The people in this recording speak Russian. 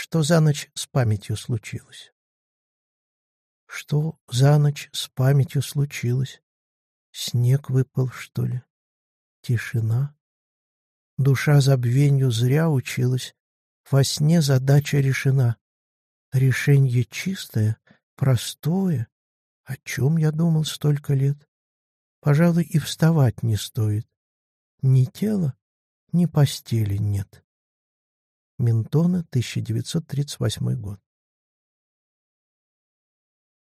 Что за ночь с памятью случилось? Что за ночь с памятью случилось? Снег выпал, что ли? Тишина? Душа забвенью зря училась. Во сне задача решена. Решение чистое, простое. О чем я думал столько лет? Пожалуй, и вставать не стоит. Ни тела, ни постели нет. Ментона, 1938 год.